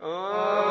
Oh.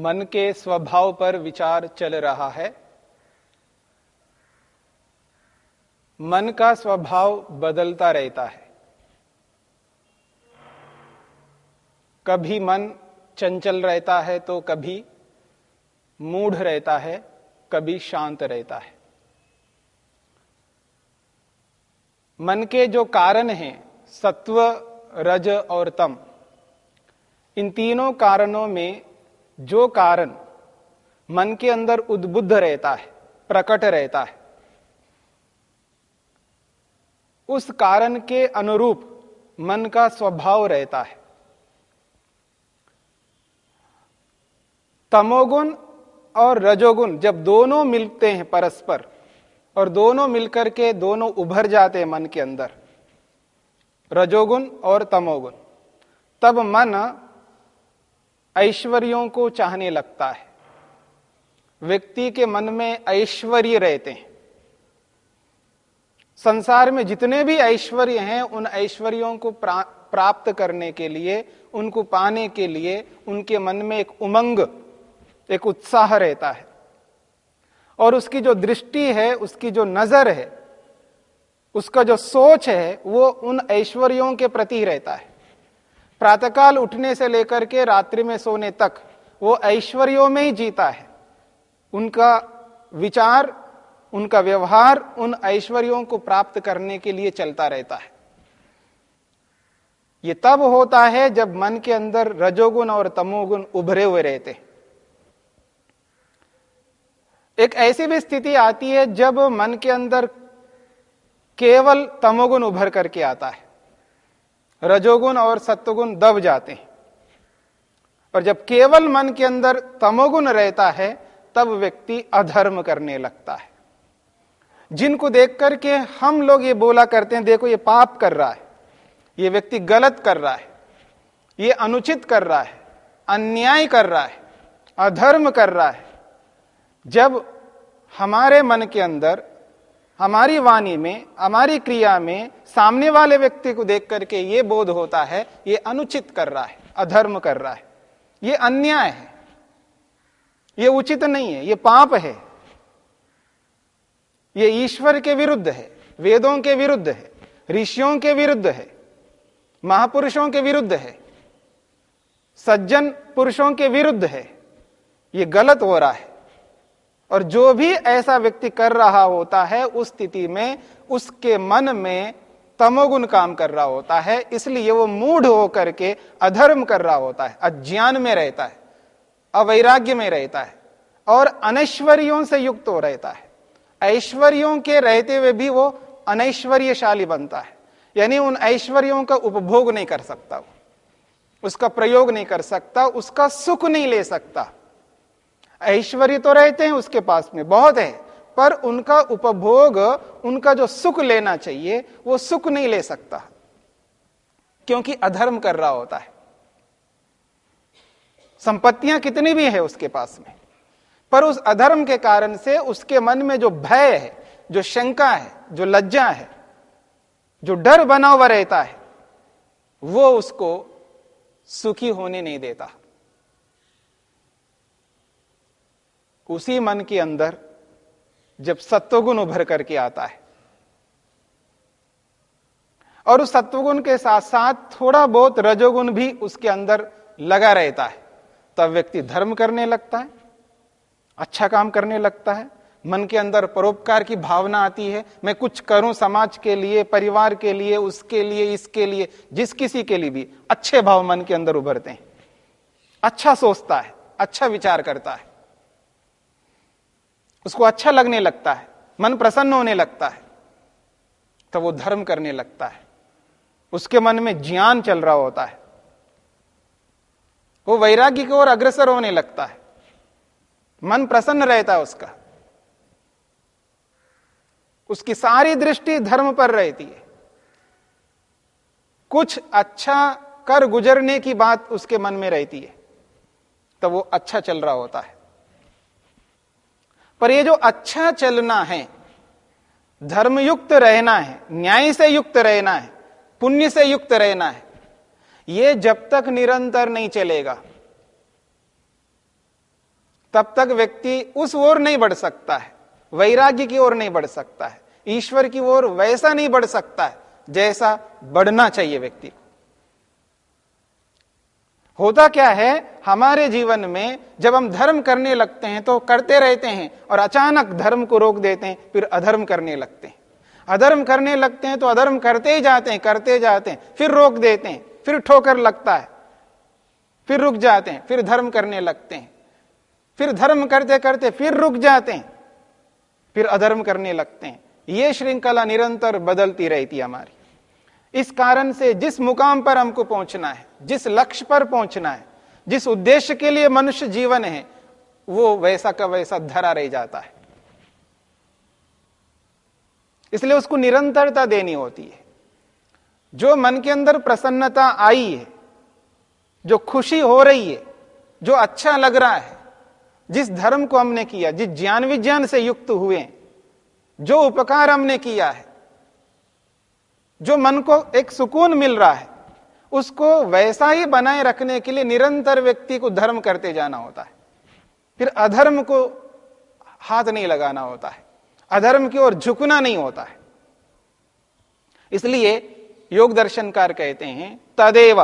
मन के स्वभाव पर विचार चल रहा है। मन का स्वभाव बदलता रहता है। कभी मन चंचल रहता है तो कभी मूढ़ रहता है, कभी शांत रहता है। मन के जो कारण हैं, सत्व, रज और तम, इन तीनों कारणों में जो कारण मन के अंदर उद्बुद्ध रहता है, प्रकट रहता है, उस कारण के अनुरूप मन का स्वभाव रहता है। तमोगुण और रजोगुण जब दोनों मिलते हैं परस्पर, और दोनों मिलकर के दोनों उभर जाते हैं मन के अंदर, रजोगुण और तमोगुण, तब मन ऐश्वर्यों को चाहने लगता है। व्यक्ति के मन में ऐश्वर्य रहते हैं। संसार में जितने भी ऐश्वर्य हैं उन ऐश्वर्यों को प्रा, प्राप्त करने के लिए उनको पाने के लिए उनके मन में एक उमंग एक उत्साह रहता है। और उसकी जो दृष्टि है उसकी जो नज़र है उसका जो सोच है वो उन ऐश्वर्यों के प्रति रहता है। प्रातःकाल उठने से लेकर के रात्रि में सोने तक वो ऐश्वर्यों में ही जीता है। उनका विचार, उनका व्यवहार उन ऐश्वर्यों को प्राप्त करने के लिए चलता रहता है। ये तब होता है जब मन के अंदर रजोगुण और तमोगुण उभरे हुए रहते एक ऐसी भी स्थिति आती है जब मन के अंदर केवल तमोगुण उभर करके आता है। रजोगुण और सत्वगुण दब जाते हैं। और जब केवल मन के अंदर तमोगुण रहता है, तब व्यक्ति अधर्म करने लगता है। जिनको देख करके हम लोग ये बोला करते हैं, देखो ये पाप कर रहा है, ये व्यक्ति गलत कर रहा है, ये अनुचित कर रहा है, अन्याय कर रहा है, अधर्म कर रहा है। जब हमारे मन के अंदर हमारी वाणी में, हमारी क्रिया में, सामने वाले व्यक्ति को देख करके ये बोध होता है, ये अनुचित कर रहा है, अधर्म कर रहा है, ये अन्याय है, ये उचित नहीं है, ये पाप है, ये ईश्वर के विरुद्ध है, वेदों के विरुद्ध है, ऋषियों के विरुद्ध है, महापुरुषों के विरुद्ध है, सज्जन पुरुषों के विरुद्ध है, ये गलत हो रहा है। और जो भी ऐसा व्यक्ति कर रहा होता है उस स्थिति में उसके मन में तमोगुण काम कर रहा होता है, इसलिए वो मूढ़ होकर के अधर्म कर रहा होता है, अज्ञान में रहता है, अवैराग्य में रहता है और अनैश्वर्यों से युक्त हो रहता है। ऐश्वर्यों के रहते हुए भी वो अनैश्वर्यशाली बनता है, यानी उन ऐश्वर्यों का उपभोग नहीं कर सकता वो, उसका प्रयोग नहीं कर सकता, उसका सुख नहीं ले सकता। ऐश्वर्य तो रहते हैं उसके पास में, बहुत है, पर उनका उपभोग, उनका जो सुख लेना चाहिए, वो सुख नहीं ले सकता। क्योंकि अधर्म कर रहा होता है। संपत्तियाँ कितनी भी है उसके पास में, पर उस अधर्म के कारण से उसके मन में जो भय है, जो शंका है, जो लज्जा है, जो डर बना हुआ रहता है, वो उसको सुखी होने नहीं देता। उसी मन के अंदर जब सत्वगुण उभर करके आता है। और उस सत्वगुण के साथ साथ थोड़ा बहुत रजोगुण भी उसके अंदर लगा रहता है। तब व्यक्ति धर्म करने लगता है अच्छा काम करने लगता है, मन के अंदर परोपकार की भावना आती है, मैं कुछ करूँ समाज के लिए, परिवार के लिए, उसके लिए, इसके लिए, जिस किसी के लिए भी अच्छे भाव मन के अंदर उभरते हैं। अच्छा सोचता है अच्छा विचार करता है। उसको अच्छा लगने लगता है, मन प्रसन्न होने लगता है तो वो धर्म करने लगता है। उसके मन में ज्ञान चल रहा होता है। वो वैराग्य की ओर अग्रसर होने लगता है। मन प्रसन्न रहता है उसका। उसकी सारी दृष्टि धर्म पर रहती है। कुछ अच्छा कर गुजरने की बात उसके मन में रहती है तो वो अच्छा चल रहा होता है। पर ये जो अच्छा चलना है, धर्मयुक्त रहना है, न्याय से युक्त रहना है, पुण्य से युक्त रहना है, ये जब तक निरंतर नहीं चलेगा, तब तक व्यक्ति उस ओर नहीं बढ़ सकता है, वैराग्य की ओर नहीं बढ़ सकता है, ईश्वर की ओर वैसा नहीं बढ़ सकता है, जैसा बढ़ना चाहिए व्यक्ति को। होता क्या है? हमारे जीवन में जब हम धर्म करने लगते हैं तो करते रहते हैं और अचानक धर्म को रोक देते हैं, फिर अधर्म करने लगते हैं। अधर्म करने लगते हैं तो अधर्म करते ही जाते हैं, करते जाते हैं, फिर रोक देते हैं, फिर ठोकर लगता है, फिर रुक जाते हैं, फिर धर्म करने लगते हैं। फिर धर्म करते करते फिर रुक जाते हैं, फिर अधर्म करने लगते हैं। ये श्रृंखला निरंतर बदलती रहती है हमारी। इस कारण से जिस मुकाम पर हमको पहुँचना है, जिस लक्ष्य पर पहुँचना है, जिस उद्देश्य के लिए मनुष्य जीवन है, वो वैसा का वैसा धरा रह जाता है। इसलिए उसको निरंतरता देनी होती है। जो मन के अंदर प्रसन्नता आई है, जो खुशी हो रही है, जो अच्छा लग रहा है, जिस धर्म को हमने किया, जिस ज्ञान विज्ञान से युक्त हुए जो उपकार हमने किया है जो मन को एक सुकून मिल रहा है, उसको वैसा ही बनाए रखने के लिए निरंतर व्यक्ति को धर्म करते जाना होता है। फिर अधर्म को हाथ नहीं लगाना होता है, अधर्म की ओर झुकना नहीं होता है। इसलिए योग दर्शनकार कहते हैं, तदेव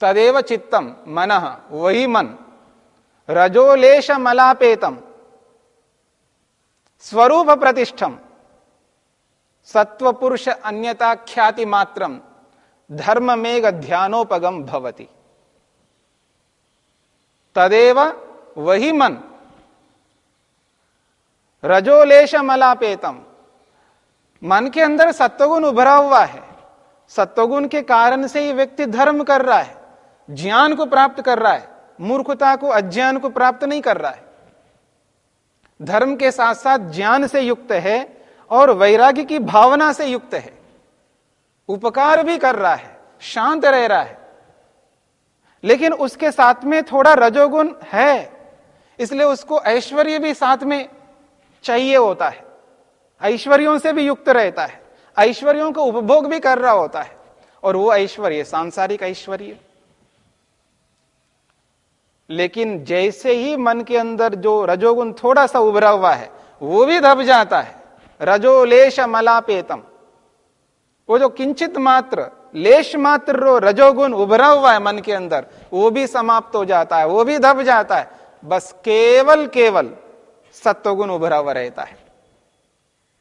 तदेव चित्तम मन, वही मन रजोलेश मलापेतम स्वरूप प्रतिष्ठम। सत्व पुरुष अन्यता ख्याति मात्रम धर्म मेघ ध्यानोपगम भवती। तदेव वही मन। रजोलेश मलापेतम मन के अंदर सत्वगुण उभरा हुआ है। सत्वगुण के कारण से ही व्यक्ति धर्म कर रहा है, ज्ञान को प्राप्त कर रहा है, मूर्खता को, अज्ञान को प्राप्त नहीं कर रहा है। धर्म के साथ साथ ज्ञान से युक्त है और वैराग्य की भावना से युक्त है। उपकार भी कर रहा है, शांत रह रहा है। लेकिन उसके साथ में थोड़ा रजोगुण है, इसलिए उसको ऐश्वर्य भी साथ में चाहिए होता है। ऐश्वर्यों से भी युक्त रहता है, ऐश्वर्यों को उपभोग भी कर रहा होता है, और वो ऐश्वर्य, सांसारिक ऐश्वर्य। लेकिन जैसे ही मन के अंदर जो रजोगुण थोड़ा सा उभरा हुआ है, वो भी दब जाता है। रजोलेश मलापेतम वो जो किंचित मात्र, लेश मात्र रो रजोगुण उभरा हुआ है मन के अंदर, वो भी समाप्त हो जाता है, वो भी दब जाता है। बस केवल केवल सत्वगुण उभरा हुआ रहता है।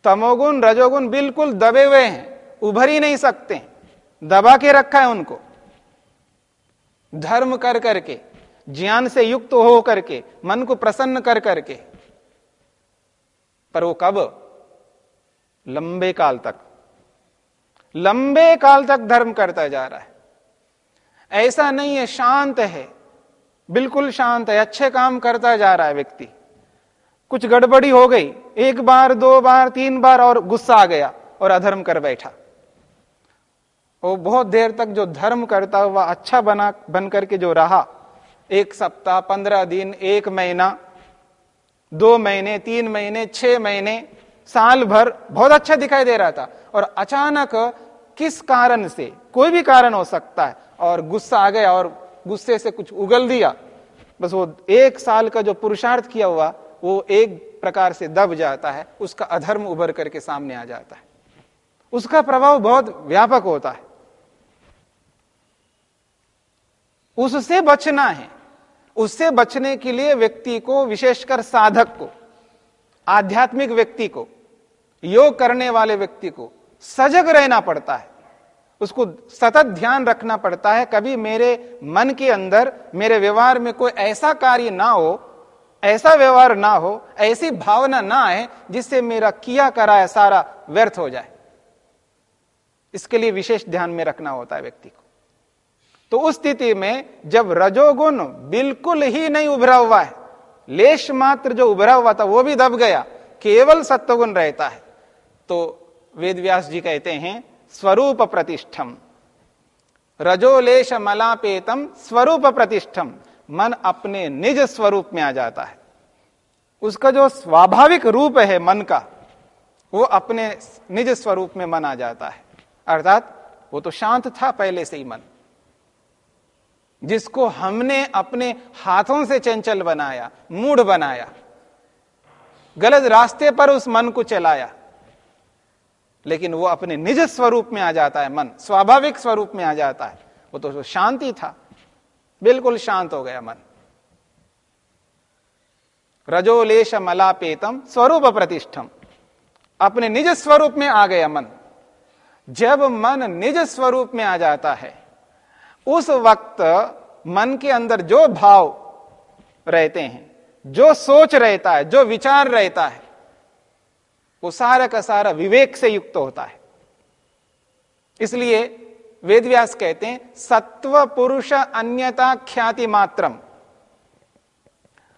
तमोगुण, रजोगुण बिल्कुल दबे हुए हैं, उभर ही नहीं सकते। दबा के रखा है उनको। धर्म कर करके, ज्ञान से युक्त हो करके, मन को प्रसन्न कर करके। पर वो कब लंबे काल तक, लंबे काल तक धर्म करता जा रहा है। ऐसा नहीं है, शांत है, बिल्कुल शांत है, अच्छे काम करता जा रहा है व्यक्ति। कुछ गड़बड़ी हो गई, एक बार, दो बार, तीन बार और गुस्सा आ गया और अधर्म कर बैठा। वो बहुत देर तक जो धर्म करता हुआ अच्छा बना, बन करके जो रहा, एक सप्ताह, पंद्रह दिन, एक महीना, दो महीने, तीन महीने, छह महीने साल भर बहुत अच्छा दिखाई दे रहा था। और अचानक किस कारण से, कोई भी कारण हो सकता है, और गुस्सा आ गया और गुस्से से कुछ उगल दिया। बस वो एक साल का जो पुरुषार्थ किया हुआ, वो एक प्रकार से दब जाता है, उसका अधर्म उभर करके सामने आ जाता है। उसका प्रभाव बहुत व्यापक होता है। उससे बचना है। उससे बचने के लिए व्यक्ति को, विशेषकर साधक को, आध्यात्मिक व्यक्ति को योग करने वाले व्यक्ति को सजग रहना पड़ता है। उसको सतत ध्यान रखना पड़ता है। कभी मेरे मन के अंदर, मेरे व्यवहार में कोई ऐसा कार्य ना हो, ऐसा व्यवहार ना हो, ऐसी भावना ना आए जिससे मेरा किया कराया सारा व्यर्थ हो जाए। इसके लिए विशेष ध्यान में रखना होता है व्यक्ति को। तो उस स्थिति में जब रजोगुण बिल्कुल ही नहीं उभरा हुआ है, लेश मात्र जो उभरा हुआ था वो भी दब गया, केवल सत्वगुण रहता है। तो वेद व्यास जी कहते हैं स्वरूप प्रतिष्ठम रजोलेश मलापेतम स्वरूप प्रतिष्ठम मन अपने निज स्वरूप में आ जाता है। उसका जो स्वाभाविक रूप है मन का, वो अपने निज स्वरूप में मन आ जाता है। अर्थात, वो तो शांत था पहले से ही मन। जिसको हमने अपने हाथों से चंचल बनाया, मूढ़ बनाया, गलत रास्ते पर उस मन को चलाया लेकिन वो अपने निज स्वरूप में आ जाता है, मन, स्वाभाविक स्वरूप में आ जाता है। वो तो शांति था। बिल्कुल शांत हो गया मन। रजोलेश मलापेतम स्वरूप प्रतिष्ठम। अपने निज स्वरूप में आ गया मन। जब मन निज स्वरूप में आ जाता है, उस वक्त मन के अंदर जो भाव रहते हैं, जो सोच रहता है, जो विचार रहता है वो सारा का सारा विवेक से युक्त होता है। इसलिए वेदव्यास कहते हैं, सत्व पुरुष अन्यता ख्याति मात्रम।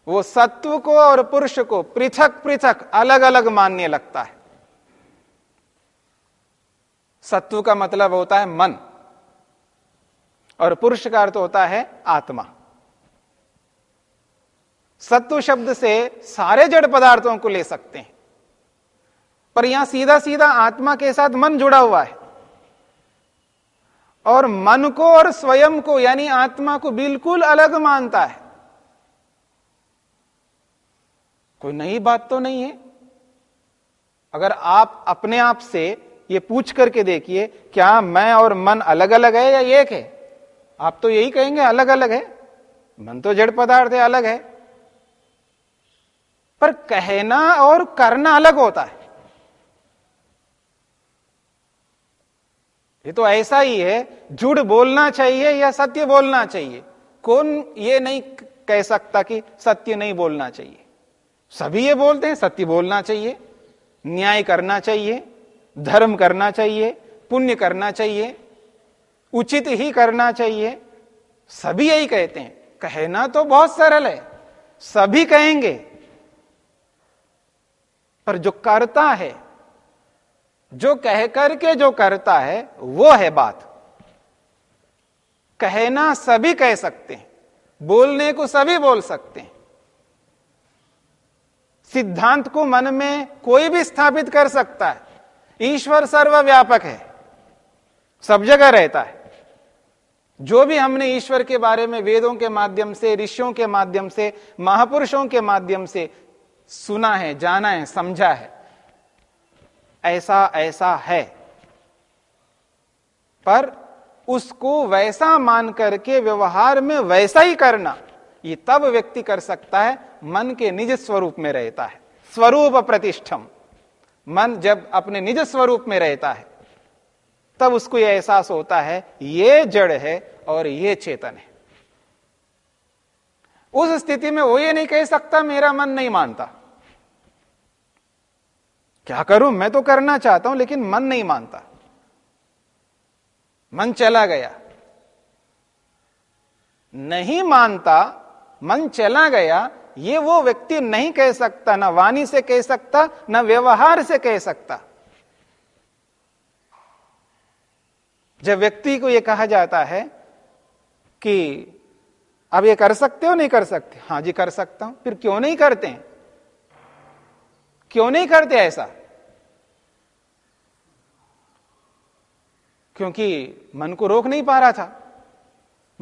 वो सत्व को और पुरुष को पृथक पृथक अलग अलग मानने लगता है। सत्व का मतलब होता है मन, और पुरुष का अर्थ होता है आत्मा। सत्व शब्द से सारे जड़ पदार्थों को ले सकते हैं। पर यहाँ सीधा सीधा आत्मा के साथ मन जुड़ा हुआ है। और मन को और स्वयं को, यानी आत्मा को बिल्कुल अलग मानता है। कोई नई बात तो नहीं है। अगर आप अपने आप से यह पूछ करके देखिए, क्या मैं और मन अलग अलग है या एक है? आप तो यही कहेंगे अलग अलग है। मन तो जड़ पदार्थ है, अलग है। पर कहना और करना अलग होता है। ये तो ऐसा ही है, झूठ बोलना चाहिए या सत्य बोलना चाहिए? कौन ये नहीं कह सकता कि सत्य नहीं बोलना चाहिए? सभी ये बोलते हैं, सत्य बोलना चाहिए, न्याय करना चाहिए, धर्म करना चाहिए, पुण्य करना चाहिए, उचित ही करना चाहिए। सभी यही कहते हैं। कहना तो बहुत सरल है। सभी कहेंगे, पर जो करता है जो कह करके जो करता है, वो है बात। कहना सभी कह सकते हैं, बोलने को सभी बोल सकते हैं। सिद्धांत को मन में कोई भी स्थापित कर सकता है। ईश्वर सर्वव्यापक है, सब जगह रहता है। जो भी हमने ईश्वर के बारे में वेदों के माध्यम से, ऋषियों के माध्यम से, महापुरुषों के माध्यम से सुना है, जाना है, समझा है ऐसा ऐसा है। पर उसको वैसा मान करके व्यवहार में वैसा ही करना, ये तब व्यक्ति कर सकता है, मन के निज स्वरूप में रहता है। स्वरूप प्रतिष्ठम। मन जब अपने निज स्वरूप में रहता है, तब उसको यह एहसास होता है, ये जड़ है और ये चेतन है। उस स्थिति में वो ये नहीं कह सकता, मेरा मन नहीं मानता। क्या करूँ? मैं तो करना चाहता हूँ, लेकिन मन नहीं मानता। मन चला गया। नहीं मानता, मन चला गया, ये वो व्यक्ति नहीं कह सकता, ना वाणी से कह सकता, ना व्यवहार से कह सकता। जब व्यक्ति को यह कहा जाता है कि, अब ये कर सकते हो, नहीं कर सकते? हाँ जी, कर सकता हूँ। फिर क्यों नहीं करते हैं? क्यों नहीं करते ऐसा? क्योंकि मन को रोक नहीं पा रहा था।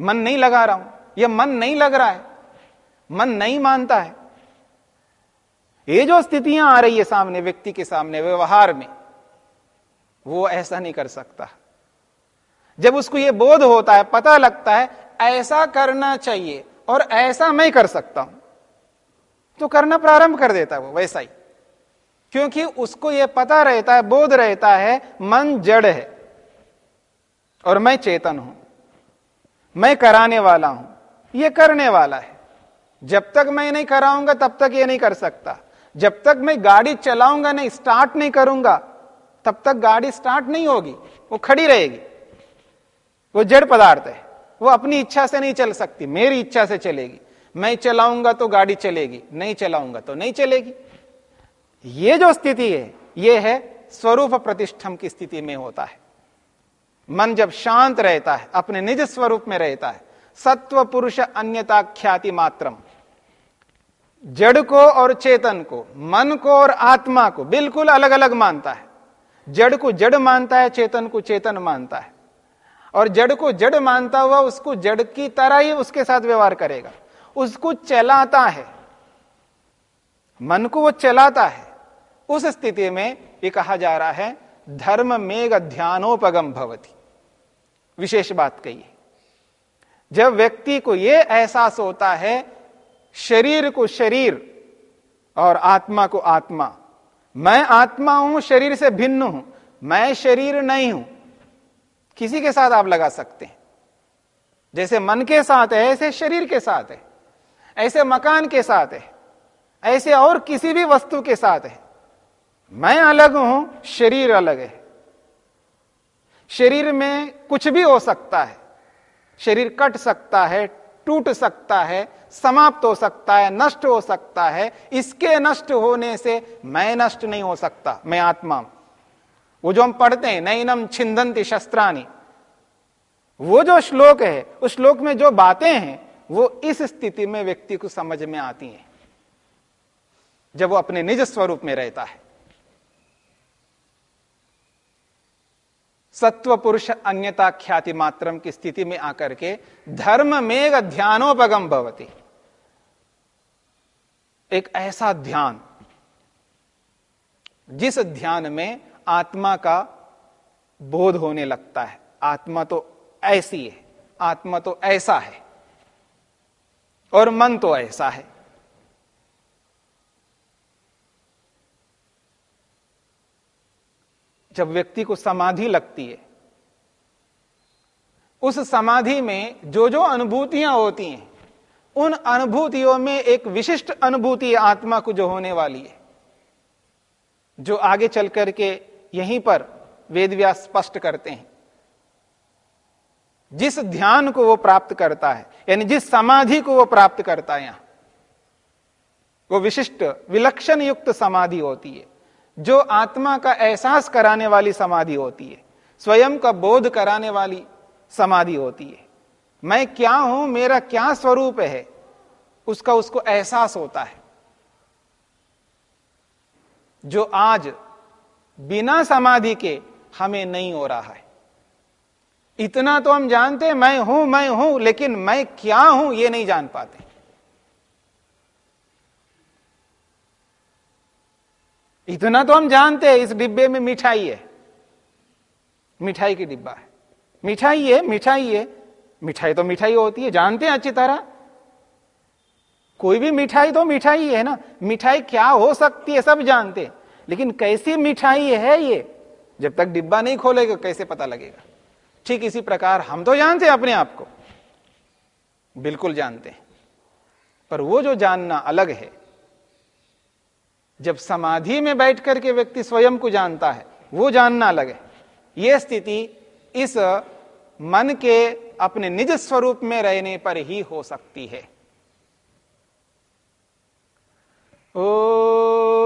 मन नहीं लगा रहा हूँ। यह मन नहीं लग रहा है। मन नहीं मानता है। ये जो स्थितियाँ आ रही है सामने, व्यक्ति के सामने, व्यवहार में, वो ऐसा नहीं कर सकता। जब उसको यह बोध होता है, पता लगता है, ऐसा करना चाहिए और ऐसा मैं कर सकता हूँ तो करना प्रारंभ कर देता है वो, वैसा ही। क्योंकि उसको यह पता रहता है, बोध रहता है, मन जड़ है। और मैं चेतन हूँ। मैं कराने वाला हूँ। यह करने वाला है। जब तक मैं नहीं कराऊँगा, तब तक यह नहीं कर सकता। जब तक मैं गाड़ी चलाऊँगा नहीं स्टार्ट नहीं करूँगा, तब तक गाड़ी स्टार्ट नहीं होगी। वो खड़ी रहेगी। वो जड़ पदार्थ है। वो अपनी इच्छा से नहीं चल सकती। मेरी इच्छा से चलेगी। मैं चलाऊँगा तो गाड़ी चलेगी। नहीं चलाऊँगा तो नहीं चलेगी। ये जो स्थिति है, ये है स्वरूप प्रतिष्ठम की स्थिति में होता है। मन जब शांत रहता है, अपने निज स्वरूप में रहता है, सत्व पुरुष अन्यता ख्याति मात्रम। जड़ को और चेतन को, मन को और आत्मा को बिल्कुल अलग अलग मानता है। जड़ को जड़ मानता है, चेतन को चेतन मानता है। और जड़ को जड़ मानता हुआ उसको जड़ की तरह ही उसके साथ व्यवहार करेगा। उसको चलाता है। मन को वो चलाता है। उस स्थिति में ये कहा जा रहा है, धर्म मेघ ध्यानोपगम भवती। विशेष बात कही जब व्यक्ति को यह एहसास होता है, शरीर को शरीर और आत्मा को आत्मा, मैं आत्मा हूँ, शरीर से भिन्न हूँ, मैं शरीर नहीं हूँ, किसी के साथ आप लगा सकते हैं। जैसे मन के साथ है, ऐसे शरीर के साथ है, ऐसे मकान के साथ है, ऐसे और किसी भी वस्तु के साथ है। मैं अलग हूँ, शरीर अलग है। शरीर में कुछ भी हो सकता है। शरीर कट सकता है, टूट सकता है, समाप्त हो सकता है, नष्ट हो सकता है। इसके नष्ट होने से मैं नष्ट नहीं हो सकता, मैं आत्मा वो जो हम पढ़ते हैं, नैनम छिंदंती शस्त्रानी वो जो श्लोक है, उस श्लोक में जो बातें हैं, वो इस स्थिति में व्यक्ति को समझ में आती हैं, जब वो अपने निज स्वरूप में रहता है। सत्व पुरुष अन्यता ख्याति मात्रम की स्थिति में आकर के धर्म मेघ ध्यानोपगम भवती। एक ऐसा ध्यान, जिस ध्यान में आत्मा का बोध होने लगता है। आत्मा तो ऐसी है, आत्मा तो ऐसा है, और मन तो ऐसा है। जब व्यक्ति को समाधि लगती है, उस समाधि में जो जो अनुभूतियाँ होती हैं, उन अनुभूतियों में एक विशिष्ट अनुभूति आत्मा को जो होने वाली है, जो आगे चल करके यहीं पर वेदव्यास स्पष्ट करते हैं। जिस ध्यान को वो प्राप्त करता है, यानी जिस समाधि को वो प्राप्त करता है यहाँ, वो विशिष्ट विलक्षण युक्त समाधि होती है। जो आत्मा का एहसास कराने वाली समाधि होती है, स्वयं का बोध कराने वाली समाधि होती है। मैं क्या हूँ, मेरा क्या स्वरूप है, उसका उसको एहसास होता है। जो आज बिना समाधि के हमें नहीं हो रहा है। इतना तो हम जानते हैं, मैं हूँ मैं हूँ, लेकिन मैं क्या हूँ यह नहीं जान पाते। इतना तो हम जानते हैं, इस डिब्बे में मिठाई है। मिठाई की डिब्बा है। मिठाई है मिठाई है। मिठाई तो मिठाई होती है, जानते हैं अच्छी तरह। कोई भी मिठाई तो मिठाई है ना। मिठाई क्या हो सकती है, सब जानते हैं। लेकिन कैसी मिठाई है ये? जब तक डिब्बा नहीं खोलेगा, कैसे पता लगेगा? ठीक इसी प्रकार हम तो जानते हैं अपने आप को। बिल्कुल जानते हैं। पर वो जो जानना अलग है जब समाधि में बैठ करके व्यक्ति स्वयं को जानता है, वो जानना लगे। ये स्थिति इस मन के अपने निज स्वरूप में रहने पर ही हो सकती है। ओ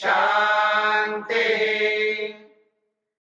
शान्तिः शान्तिः शान्ति